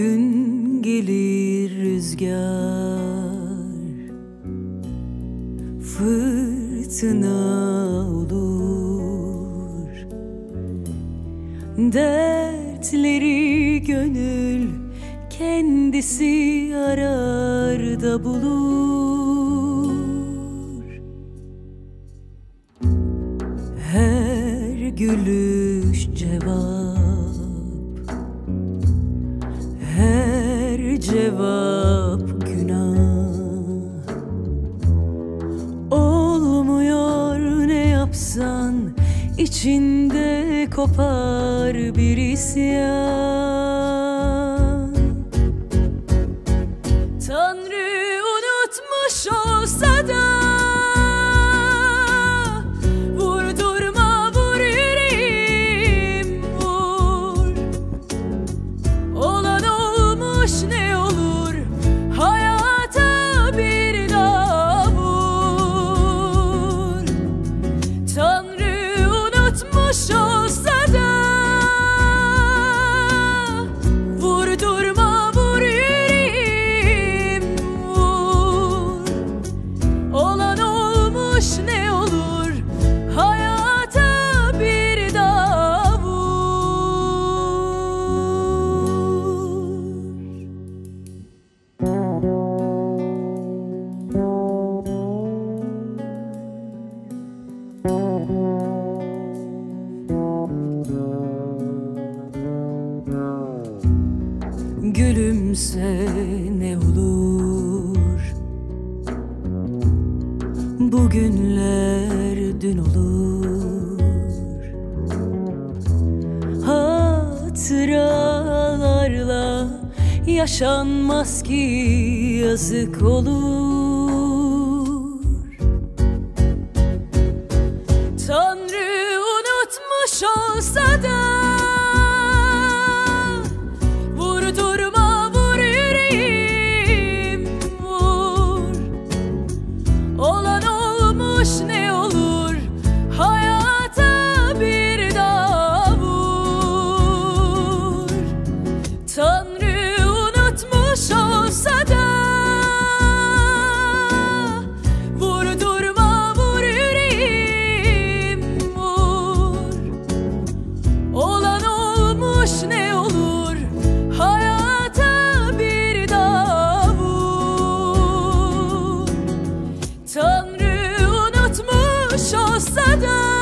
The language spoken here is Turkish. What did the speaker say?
gün gelir rüzgar. Fırtına olur. Dertleri gönül kendisi arar da bulur. Her gülüş cevap cevap günah. Olmuyor ne yapsan içinde kopar bir isyan Gülümse ne olur? Bugünler dün olur. Hatıralarla yaşanmaz ki yazık olur murder.